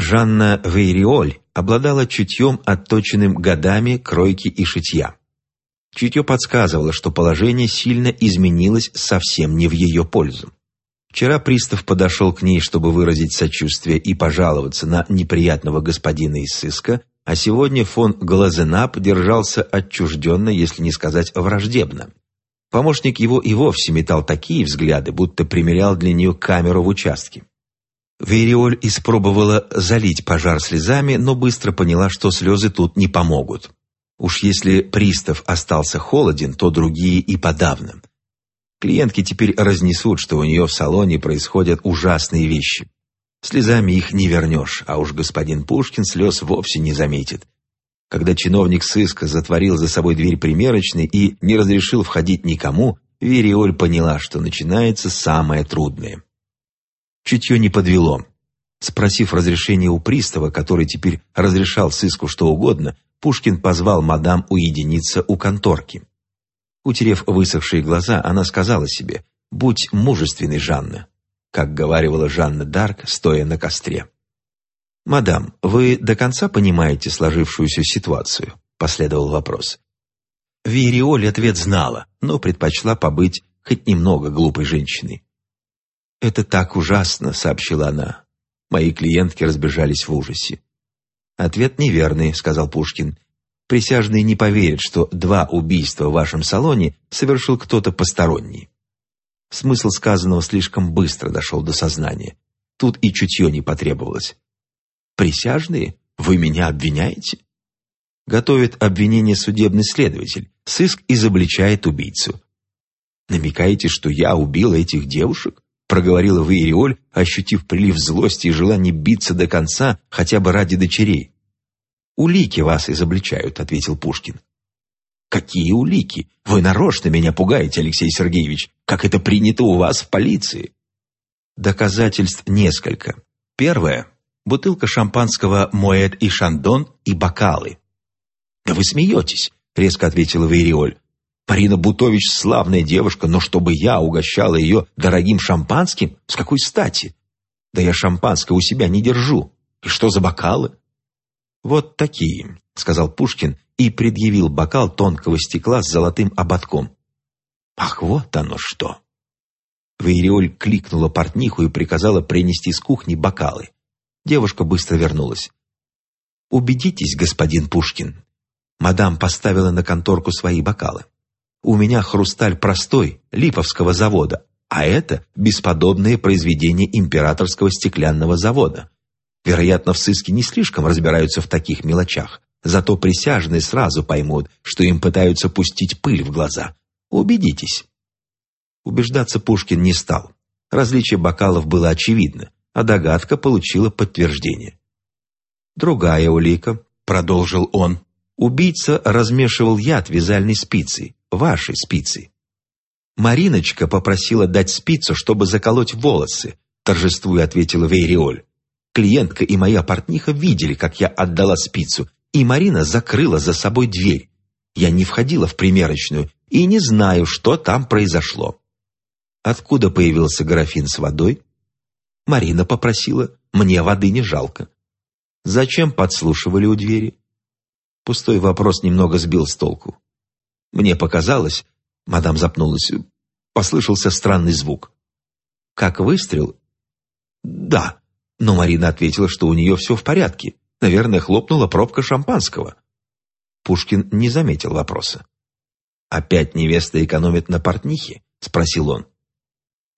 Жанна Вейриоль обладала чутьем, отточенным годами кройки и шитья. Чутье подсказывало, что положение сильно изменилось совсем не в ее пользу. Вчера пристав подошел к ней, чтобы выразить сочувствие и пожаловаться на неприятного господина из сыска, а сегодня фон Глазенап держался отчужденно, если не сказать враждебно. Помощник его и вовсе метал такие взгляды, будто примерял для нее камеру в участке. Вериоль испробовала залить пожар слезами, но быстро поняла, что слезы тут не помогут. Уж если пристав остался холоден, то другие и подавно. Клиентки теперь разнесут, что у нее в салоне происходят ужасные вещи. Слезами их не вернешь, а уж господин Пушкин слез вовсе не заметит. Когда чиновник сыска затворил за собой дверь примерочной и не разрешил входить никому, Вериоль поняла, что начинается самое трудное. Чутье не подвело. Спросив разрешения у пристава, который теперь разрешал сыску что угодно, Пушкин позвал мадам уединиться у конторки. Утерев высохшие глаза, она сказала себе «Будь мужественной, Жанна», как говаривала Жанна Дарк, стоя на костре. «Мадам, вы до конца понимаете сложившуюся ситуацию?» – последовал вопрос. Вириоль ответ знала, но предпочла побыть хоть немного глупой женщиной. «Это так ужасно», — сообщила она. Мои клиентки разбежались в ужасе. «Ответ неверный», — сказал Пушкин. «Присяжные не поверят, что два убийства в вашем салоне совершил кто-то посторонний». Смысл сказанного слишком быстро дошел до сознания. Тут и чутье не потребовалось. «Присяжные? Вы меня обвиняете?» Готовит обвинение судебный следователь. Сыск изобличает убийцу. Намекаете, что я убил этих девушек? Проговорила Вейриоль, ощутив прилив злости и желание биться до конца, хотя бы ради дочерей. «Улики вас изобличают», — ответил Пушкин. «Какие улики? Вы нарочно меня пугаете, Алексей Сергеевич, как это принято у вас в полиции». Доказательств несколько. Первое — бутылка шампанского «Моэт» и «Шандон» и бокалы. «Да вы смеетесь», — резко ответила Вейриоль. Марина Бутович славная девушка, но чтобы я угощала ее дорогим шампанским, с какой стати? Да я шампанское у себя не держу. И что за бокалы? Вот такие, сказал Пушкин и предъявил бокал тонкого стекла с золотым ободком. Ах, вот оно что! Вейриоль кликнула портниху и приказала принести с кухни бокалы. Девушка быстро вернулась. «Убедитесь, господин Пушкин». Мадам поставила на конторку свои бокалы. У меня хрусталь простой, липовского завода, а это бесподобное произведение императорского стеклянного завода. Вероятно, в сыске не слишком разбираются в таких мелочах, зато присяжные сразу поймут, что им пытаются пустить пыль в глаза. Убедитесь. Убеждаться Пушкин не стал. Различие бокалов было очевидно, а догадка получила подтверждение. «Другая улика», — продолжил он, — «убийца размешивал яд вязальной спицей, вашей спицы. Мариночка попросила дать спицу, чтобы заколоть волосы, торжествуя ответила Вейриоль. Клиентка и моя портниха видели, как я отдала спицу, и Марина закрыла за собой дверь. Я не входила в примерочную и не знаю, что там произошло. Откуда появился графин с водой? Марина попросила, мне воды не жалко. Зачем подслушивали у двери? Пустой вопрос немного сбил с толку. Мне показалось, мадам запнулась, послышался странный звук. Как выстрел? Да, но Марина ответила, что у нее все в порядке. Наверное, хлопнула пробка шампанского. Пушкин не заметил вопроса. «Опять невеста экономит на портнихе?» — спросил он.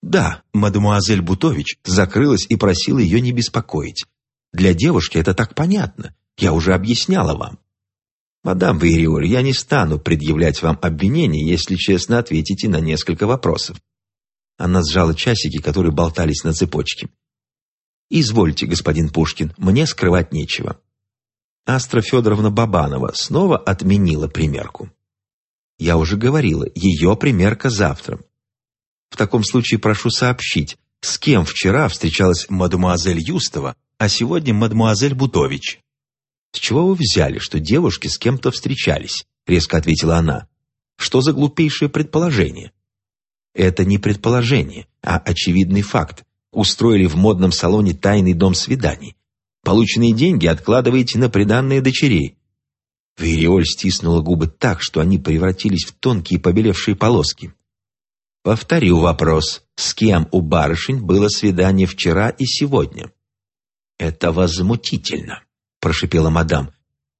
«Да, мадемуазель Бутович закрылась и просила ее не беспокоить. Для девушки это так понятно. Я уже объясняла вам. «Мадам Вейриоль, я не стану предъявлять вам обвинений, если честно ответите на несколько вопросов». Она сжала часики, которые болтались на цепочке. «Извольте, господин Пушкин, мне скрывать нечего». Астра Федоровна Бабанова снова отменила примерку. «Я уже говорила, ее примерка завтра. В таком случае прошу сообщить, с кем вчера встречалась мадемуазель Юстова, а сегодня мадемуазель Бутович». «С чего вы взяли, что девушки с кем-то встречались?» — резко ответила она. «Что за глупейшее предположение?» «Это не предположение, а очевидный факт. Устроили в модном салоне тайный дом свиданий. Полученные деньги откладываете на приданные дочерей. Вериоль стиснула губы так, что они превратились в тонкие побелевшие полоски. Повторю вопрос, с кем у барышень было свидание вчера и сегодня? Это возмутительно, прошипела мадам.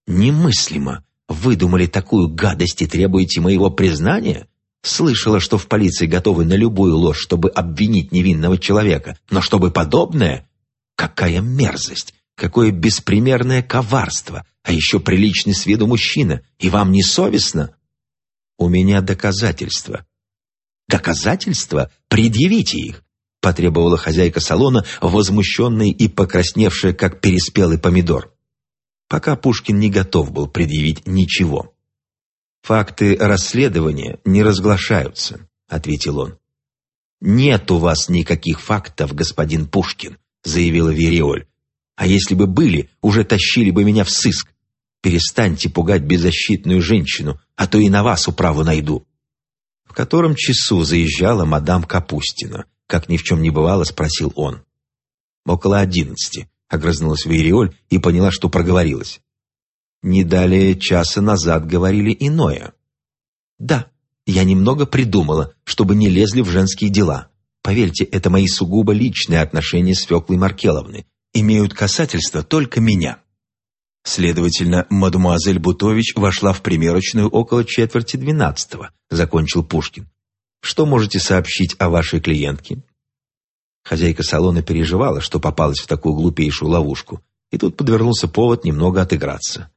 Немыслимо. Выдумали такую гадость и требуете моего признания? Слышала, что в полиции готовы на любую ложь, чтобы обвинить невинного человека. Но чтобы подобное? Какая мерзость! Какое беспримерное коварство! А еще приличный с виду мужчина. И вам не совестно? У меня доказательства. Доказательства? Предъявите их! Потребовала хозяйка салона, возмущенная и покрасневшая, как переспелый помидор. Пока Пушкин не готов был предъявить ничего. «Факты расследования не разглашаются», — ответил он. «Нет у вас никаких фактов, господин Пушкин», — заявила Вериоль. «А если бы были, уже тащили бы меня в сыск. Перестаньте пугать беззащитную женщину, а то и на вас управу найду». «В котором часу заезжала мадам Капустина?» Как ни в чем не бывало, спросил он. «Около одиннадцати», — огрызнулась Вериоль и поняла, что проговорилась. Не далее часа назад говорили иное. Да, я немного придумала, чтобы не лезли в женские дела. Поверьте, это мои сугубо личные отношения с Феклой Маркеловной. Имеют касательство только меня. Следовательно, мадемуазель Бутович вошла в примерочную около четверти двенадцатого, закончил Пушкин. Что можете сообщить о вашей клиентке? Хозяйка салона переживала, что попалась в такую глупейшую ловушку, и тут подвернулся повод немного отыграться.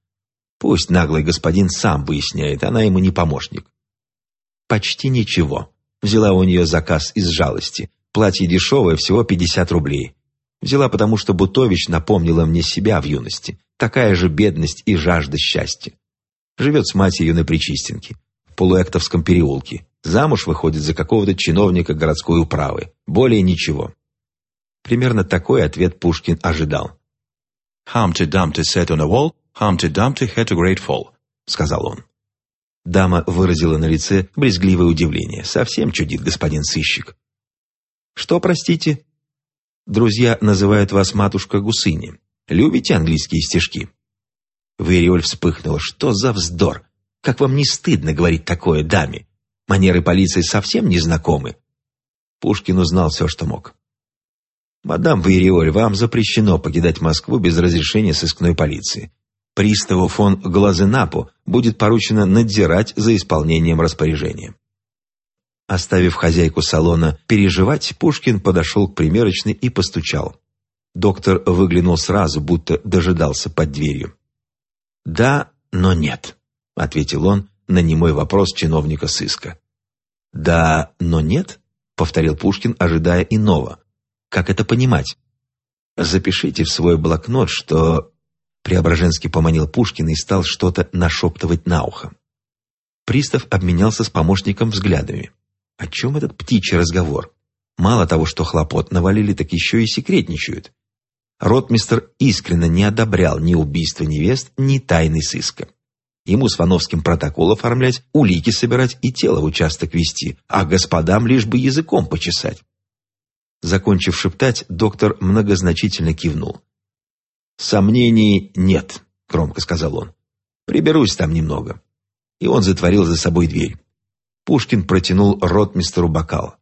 Пусть наглый господин сам выясняет, она ему не помощник. Почти ничего. Взяла у нее заказ из жалости. Платье дешевое, всего 50 рублей. Взяла потому, что Бутович напомнила мне себя в юности. Такая же бедность и жажда счастья. Живет с матерью на Причистенке, в Полуэктовском переулке. Замуж выходит за какого-то чиновника городской управы. Более ничего. Примерно такой ответ Пушкин ожидал. Humpty Dumpty sat on a wall, Humpty Dumpty had a great fall, сказал он. Дама выразила на лице брезгливое удивление. Совсем чудит господин сыщик. Что, простите? Друзья называют вас матушка Гусыни. Любите английские стишки? Вериоль вспыхнула. Что за вздор? Как вам не стыдно говорить такое даме? Манеры полиции совсем не знакомы. Пушкин узнал все, что мог. «Мадам Вейриоль, вам запрещено покидать Москву без разрешения сыскной полиции. Приставу фон Глазенапу будет поручено надзирать за исполнением распоряжения». Оставив хозяйку салона переживать, Пушкин подошел к примерочной и постучал. Доктор выглянул сразу, будто дожидался под дверью. «Да, но нет», — ответил он на немой вопрос чиновника сыска. «Да, но нет», — повторил Пушкин, ожидая иного. Как это понимать? Запишите в свой блокнот, что...» Преображенский поманил Пушкина и стал что-то нашептывать на ухо. Пристав обменялся с помощником взглядами. О чем этот птичий разговор? Мало того, что хлопот навалили, так еще и секретничают. Ротмистр искренне не одобрял ни убийства невест, ни тайны сыска. Ему с Вановским протокол оформлять, улики собирать и тело в участок вести, а господам лишь бы языком почесать. Закончив шептать, доктор многозначительно кивнул. «Сомнений нет», — громко сказал он. «Приберусь там немного». И он затворил за собой дверь. Пушкин протянул ротмистеру бокал.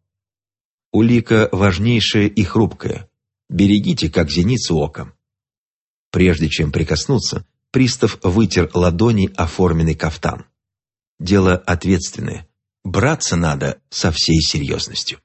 «Улика важнейшая и хрупкая. Берегите, как зеницу ока». Прежде чем прикоснуться, пристав вытер ладони оформленный кафтан. Дело ответственное. Браться надо со всей серьезностью.